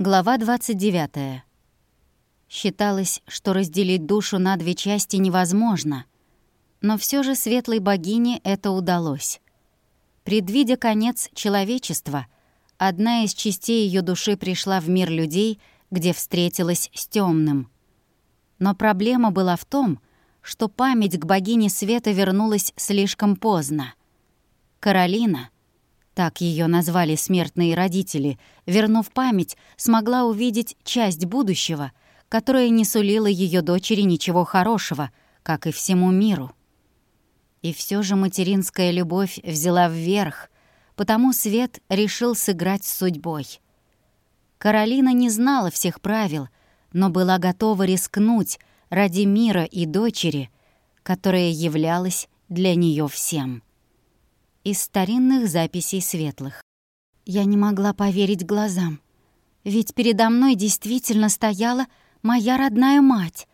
Глава 29. Считалось, что разделить душу на две части невозможно, но все же светлой богине это удалось. Предвидя конец человечества, одна из частей ее души пришла в мир людей, где встретилась с темным. Но проблема была в том, что память к богине света вернулась слишком поздно. Каролина — так ее назвали смертные родители, вернув память, смогла увидеть часть будущего, которая не сулила ее дочери ничего хорошего, как и всему миру. И все же материнская любовь взяла вверх, потому Свет решил сыграть с судьбой. Каролина не знала всех правил, но была готова рискнуть ради мира и дочери, которая являлась для нее всем из старинных записей светлых. Я не могла поверить глазам, ведь передо мной действительно стояла моя родная мать.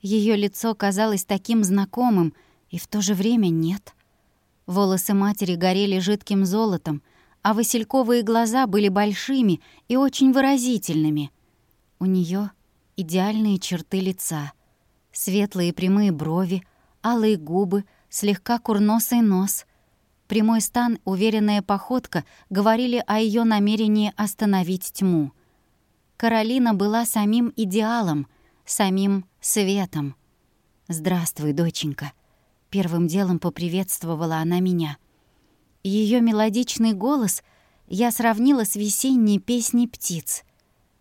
Ее лицо казалось таким знакомым, и в то же время нет. Волосы матери горели жидким золотом, а васильковые глаза были большими и очень выразительными. У нее идеальные черты лица, светлые прямые брови, алые губы, слегка курносый нос — Прямой стан, уверенная походка говорили о ее намерении остановить тьму. Каролина была самим идеалом, самим светом. «Здравствуй, доченька», — первым делом поприветствовала она меня. Ее мелодичный голос я сравнила с весенней песней птиц.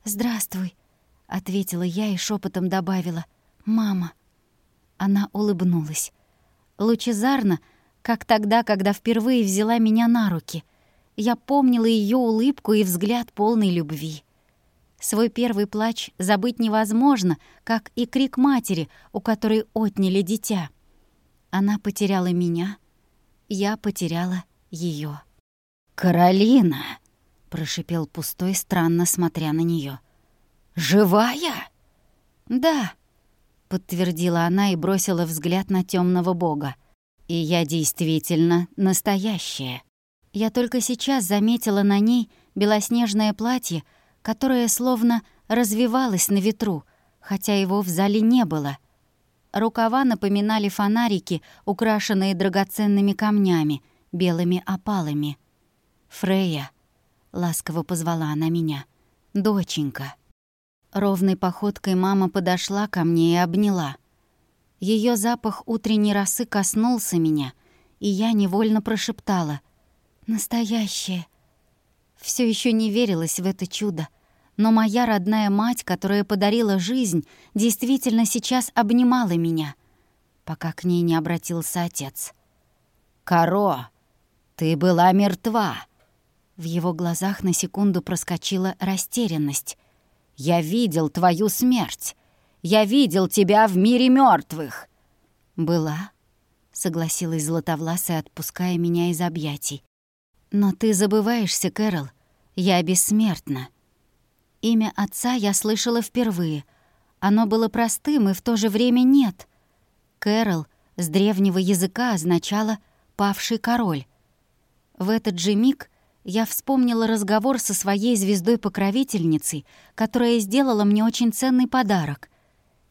«Здравствуй», — ответила я и шепотом добавила. «Мама». Она улыбнулась. Лучезарно — как тогда, когда впервые взяла меня на руки. Я помнила ее улыбку и взгляд полной любви. Свой первый плач забыть невозможно, как и крик матери, у которой отняли дитя. Она потеряла меня, я потеряла ее. «Каролина!» — прошипел пустой, странно смотря на нее. «Живая?» «Да», — подтвердила она и бросила взгляд на темного бога. И я действительно настоящая. Я только сейчас заметила на ней белоснежное платье, которое словно развивалось на ветру, хотя его в зале не было. Рукава напоминали фонарики, украшенные драгоценными камнями, белыми опалами. «Фрея», — ласково позвала она меня, — «доченька». Ровной походкой мама подошла ко мне и обняла — ее запах утренней росы коснулся меня, и я невольно прошептала «Настоящее». Все еще не верилось в это чудо, но моя родная мать, которая подарила жизнь, действительно сейчас обнимала меня, пока к ней не обратился отец. «Каро, ты была мертва!» В его глазах на секунду проскочила растерянность. «Я видел твою смерть. Я видел тебя в мире мертвых. «Была», — согласилась Златовласая, отпуская меня из объятий. «Но ты забываешься, Кэрол. Я бессмертна». Имя отца я слышала впервые. Оно было простым и в то же время нет. Кэрол с древнего языка означало «павший король». В этот же миг я вспомнила разговор со своей звездой-покровительницей, которая сделала мне очень ценный подарок.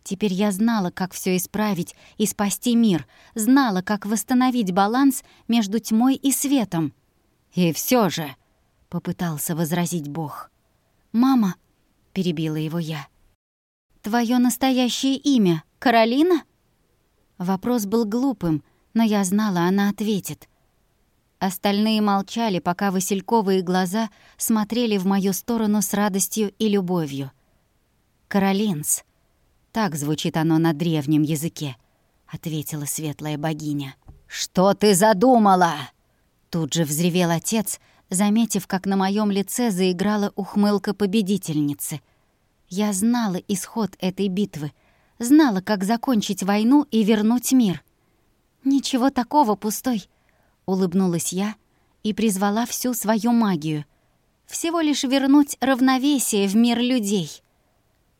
Теперь я знала, как все исправить и спасти мир, знала, как восстановить баланс между тьмой и светом. «И все же», — попытался возразить Бог. «Мама», — перебила его я, — «твое настоящее имя Каролина?» Вопрос был глупым, но я знала, она ответит. Остальные молчали, пока васильковые глаза смотрели в мою сторону с радостью и любовью. «Каролинс», так звучит оно на древнем языке», — ответила светлая богиня. «Что ты задумала?» Тут же взревел отец, заметив, как на моем лице заиграла ухмылка победительницы. Я знала исход этой битвы, знала, как закончить войну и вернуть мир. «Ничего такого, пустой», — улыбнулась я и призвала всю свою магию. «Всего лишь вернуть равновесие в мир людей».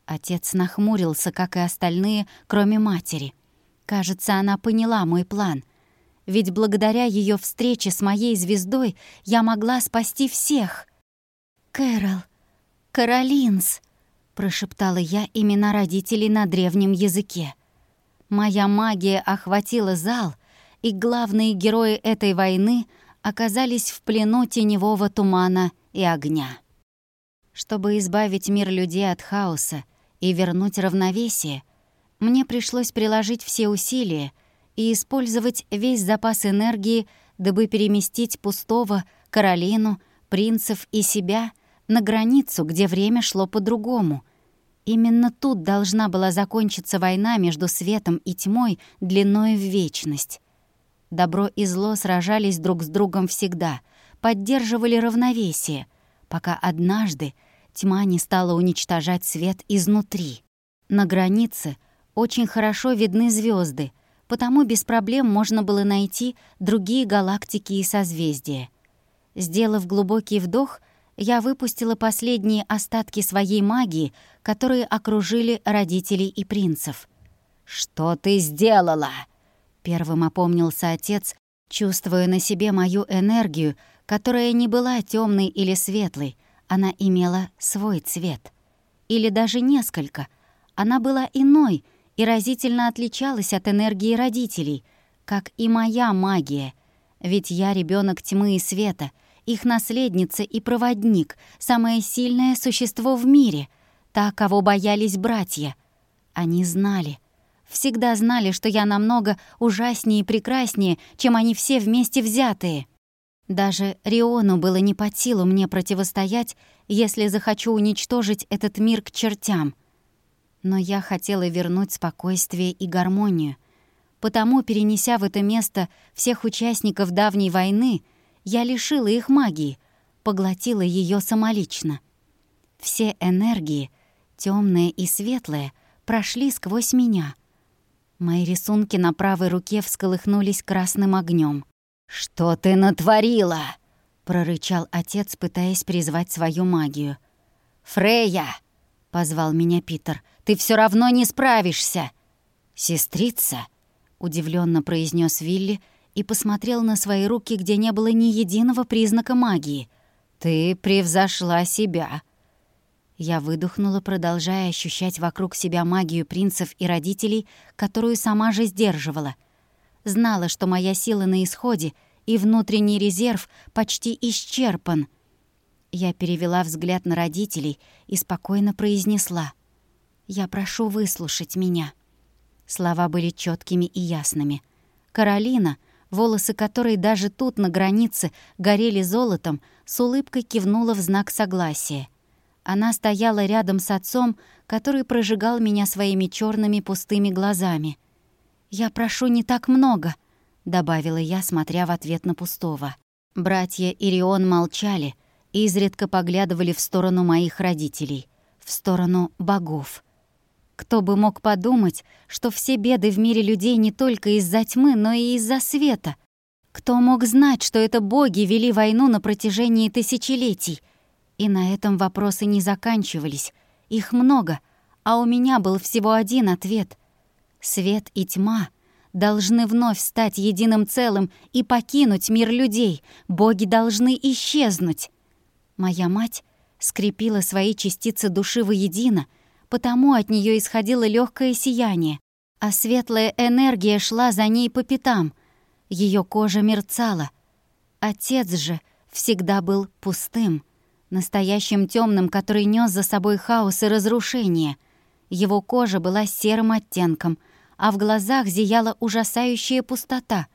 Отец нахмурился, как и остальные, кроме матери. Кажется, она поняла мой план. Ведь благодаря ее встрече с моей звездой я могла спасти всех. «Кэрол», «Каролинс!» — прошептала я имена родителей на древнем языке. Моя магия охватила зал, и главные герои этой войны оказались в плену теневого тумана и огня. Чтобы избавить мир людей от хаоса и вернуть равновесие, мне пришлось приложить все усилия и использовать весь запас энергии, дабы переместить пустого, Каролину, принцев и себя на границу, где время шло по-другому. Именно тут должна была закончиться война между светом и тьмой длиной в вечность. Добро и зло сражались друг с другом всегда, поддерживали равновесие, пока однажды тьма не стала уничтожать свет изнутри. На границе очень хорошо видны звезды, потому без проблем можно было найти другие галактики и созвездия. Сделав глубокий вдох, я выпустила последние остатки своей магии, которые окружили родителей и принцев. «Что ты сделала?» Первым опомнился отец, чувствуя на себе мою энергию, которая не была темной или светлой, она имела свой цвет. Или даже несколько. Она была иной и разительно отличалась от энергии родителей, как и моя магия. Ведь я ребенок тьмы и света, их наследница и проводник, самое сильное существо в мире, та, кого боялись братья. Они знали, всегда знали, что я намного ужаснее и прекраснее, чем они все вместе взятые. Даже Риону было не под силу мне противостоять, если захочу уничтожить этот мир к чертям. Но я хотела вернуть спокойствие и гармонию. Потому, перенеся в это место всех участников давней войны, я лишила их магии, поглотила ее самолично. Все энергии, темные и светлые, прошли сквозь меня — Мои рисунки на правой руке всколыхнулись красным огнем. «Что ты натворила?» — прорычал отец, пытаясь призвать свою магию. «Фрея!» — позвал меня Питер. «Ты все равно не справишься!» «Сестрица!» — удивленно произнес Вилли и посмотрел на свои руки, где не было ни единого признака магии. «Ты превзошла себя!» Я выдохнула, продолжая ощущать вокруг себя магию принцев и родителей, которую сама же сдерживала. Знала, что моя сила на исходе, и внутренний резерв почти исчерпан. Я перевела взгляд на родителей и спокойно произнесла. «Я прошу выслушать меня». Слова были четкими и ясными. Каролина, волосы которой даже тут, на границе, горели золотом, с улыбкой кивнула в знак согласия. Она стояла рядом с отцом, который прожигал меня своими черными пустыми глазами. «Я прошу не так много», — добавила я, смотря в ответ на пустого. Братья Ирион молчали, изредка поглядывали в сторону моих родителей, в сторону богов. Кто бы мог подумать, что все беды в мире людей не только из-за тьмы, но и из-за света? Кто мог знать, что это боги вели войну на протяжении тысячелетий — и на этом вопросы не заканчивались. Их много, а у меня был всего один ответ. Свет и тьма должны вновь стать единым целым и покинуть мир людей. Боги должны исчезнуть. Моя мать скрепила свои частицы души воедино, потому от нее исходило легкое сияние, а светлая энергия шла за ней по пятам. Ее кожа мерцала. Отец же всегда был пустым — настоящим темным, который нес за собой хаос и разрушение. Его кожа была серым оттенком, а в глазах зияла ужасающая пустота.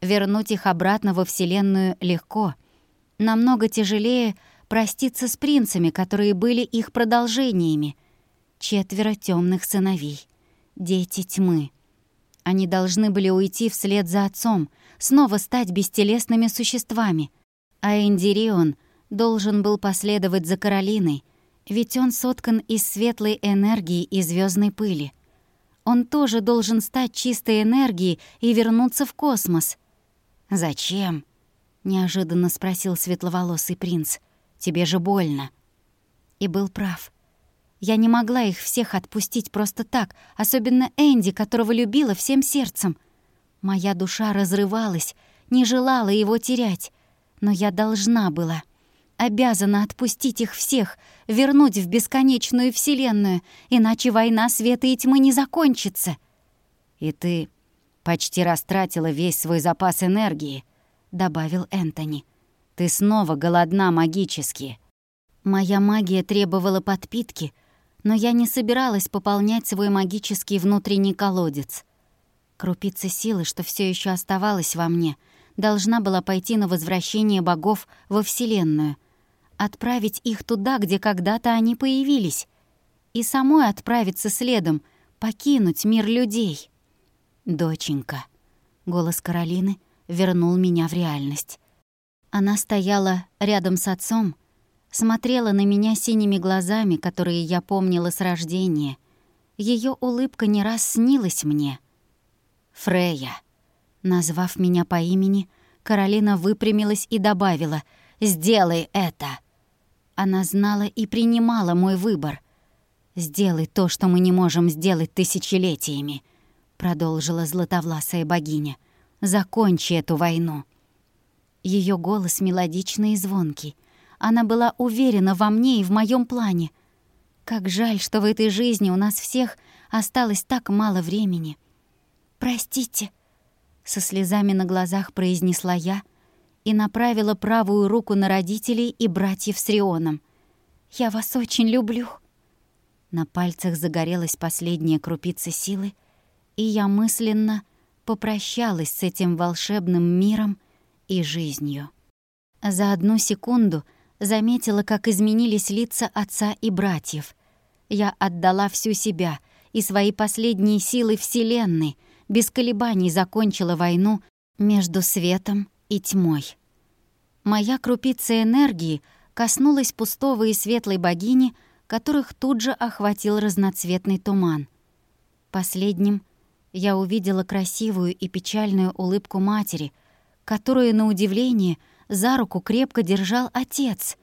Вернуть их обратно во Вселенную легко. Намного тяжелее проститься с принцами, которые были их продолжениями. Четверо темных сыновей. Дети тьмы. Они должны были уйти вслед за отцом, снова стать бестелесными существами. А Эндирион — должен был последовать за Каролиной, ведь он соткан из светлой энергии и звездной пыли. Он тоже должен стать чистой энергией и вернуться в космос. «Зачем?» — неожиданно спросил светловолосый принц. «Тебе же больно». И был прав. Я не могла их всех отпустить просто так, особенно Энди, которого любила всем сердцем. Моя душа разрывалась, не желала его терять, но я должна была — обязана отпустить их всех, вернуть в бесконечную вселенную, иначе война света и тьмы не закончится. И ты почти растратила весь свой запас энергии, добавил Энтони. Ты снова голодна магически. Моя магия требовала подпитки, но я не собиралась пополнять свой магический внутренний колодец. Крупица силы, что все еще оставалась во мне, должна была пойти на возвращение богов во Вселенную, отправить их туда, где когда-то они появились, и самой отправиться следом, покинуть мир людей. «Доченька», — голос Каролины вернул меня в реальность. Она стояла рядом с отцом, смотрела на меня синими глазами, которые я помнила с рождения. Ее улыбка не раз снилась мне. «Фрея», назвав меня по имени, Каролина выпрямилась и добавила «Сделай это!» Она знала и принимала мой выбор. «Сделай то, что мы не можем сделать тысячелетиями», — продолжила златовласая богиня. «Закончи эту войну». Ее голос мелодичный и звонкий. Она была уверена во мне и в моем плане. Как жаль, что в этой жизни у нас всех осталось так мало времени. «Простите», — со слезами на глазах произнесла я — и направила правую руку на родителей и братьев с Рионом. «Я вас очень люблю». На пальцах загорелась последняя крупица силы, и я мысленно попрощалась с этим волшебным миром и жизнью. За одну секунду заметила, как изменились лица отца и братьев. Я отдала всю себя и свои последние силы Вселенной, без колебаний закончила войну между светом и тьмой. Моя крупица энергии коснулась пустого и светлой богини, которых тут же охватил разноцветный туман. Последним я увидела красивую и печальную улыбку матери, которую, на удивление, за руку крепко держал отец.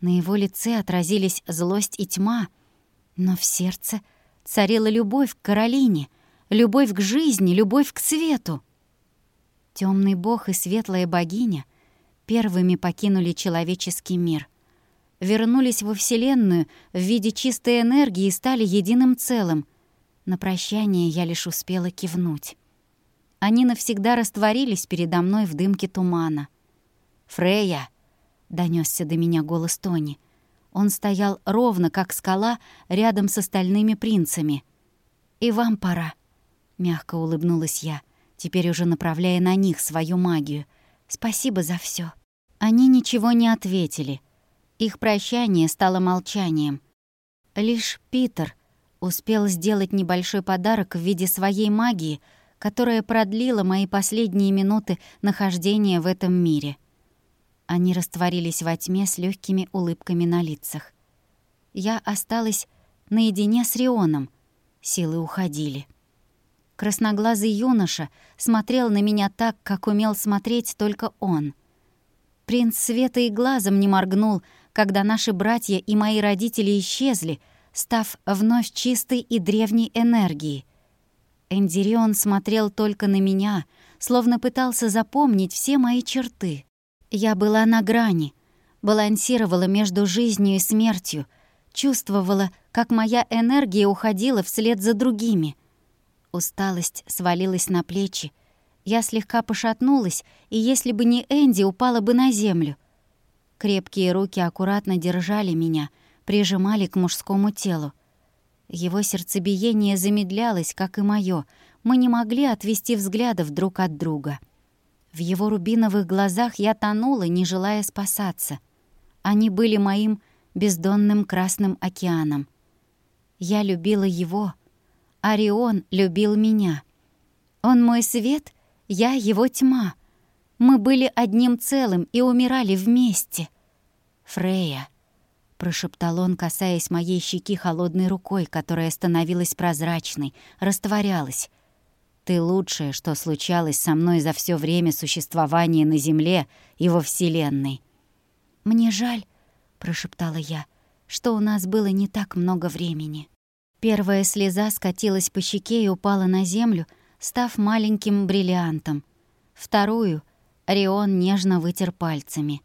На его лице отразились злость и тьма, но в сердце царила любовь к Каролине, любовь к жизни, любовь к свету. Темный бог и светлая богиня первыми покинули человеческий мир. Вернулись во Вселенную в виде чистой энергии и стали единым целым. На прощание я лишь успела кивнуть. Они навсегда растворились передо мной в дымке тумана. «Фрея!» — донесся до меня голос Тони. Он стоял ровно, как скала, рядом с остальными принцами. «И вам пора», — мягко улыбнулась я — теперь уже направляя на них свою магию. «Спасибо за все. Они ничего не ответили. Их прощание стало молчанием. Лишь Питер успел сделать небольшой подарок в виде своей магии, которая продлила мои последние минуты нахождения в этом мире. Они растворились во тьме с легкими улыбками на лицах. Я осталась наедине с Рионом. Силы уходили. Красноглазый юноша смотрел на меня так, как умел смотреть только он. Принц света и глазом не моргнул, когда наши братья и мои родители исчезли, став вновь чистой и древней энергией. Эндирион смотрел только на меня, словно пытался запомнить все мои черты. Я была на грани, балансировала между жизнью и смертью, чувствовала, как моя энергия уходила вслед за другими — Усталость свалилась на плечи. Я слегка пошатнулась, и если бы не Энди, упала бы на землю. Крепкие руки аккуратно держали меня, прижимали к мужскому телу. Его сердцебиение замедлялось, как и моё. Мы не могли отвести взглядов друг от друга. В его рубиновых глазах я тонула, не желая спасаться. Они были моим бездонным красным океаном. Я любила его — Орион любил меня. Он мой свет, я его тьма. Мы были одним целым и умирали вместе. «Фрея», — прошептал он, касаясь моей щеки холодной рукой, которая становилась прозрачной, растворялась. «Ты лучшее, что случалось со мной за все время существования на Земле и во Вселенной». «Мне жаль», — прошептала я, — «что у нас было не так много времени». Первая слеза скатилась по щеке и упала на землю, став маленьким бриллиантом. Вторую Рион нежно вытер пальцами.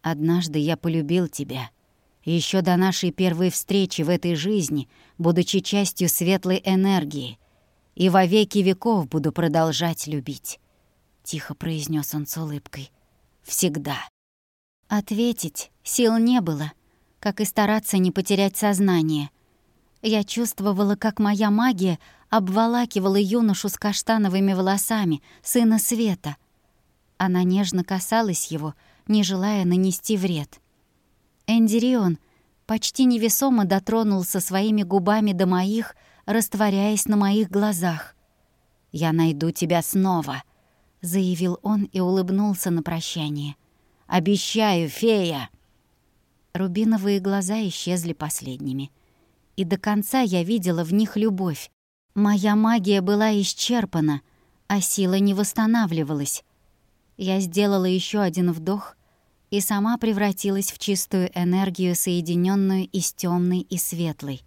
Однажды я полюбил тебя. Еще до нашей первой встречи в этой жизни, будучи частью светлой энергии, и во веки веков буду продолжать любить», — тихо произнес он с улыбкой. «Всегда». Ответить сил не было, как и стараться не потерять сознание. Я чувствовала, как моя магия обволакивала юношу с каштановыми волосами, сына Света. Она нежно касалась его, не желая нанести вред. Эндирион почти невесомо дотронулся своими губами до моих, растворяясь на моих глазах. «Я найду тебя снова», — заявил он и улыбнулся на прощание. «Обещаю, фея!» Рубиновые глаза исчезли последними. И до конца я видела в них любовь. Моя магия была исчерпана, а сила не восстанавливалась. Я сделала еще один вдох и сама превратилась в чистую энергию, соединенную из темной и светлой.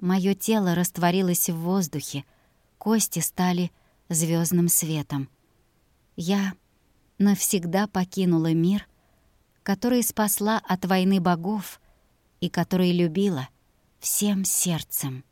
Мое тело растворилось в воздухе, кости стали звездным светом. Я навсегда покинула мир, который спасла от войны богов и который любила всем сердцем.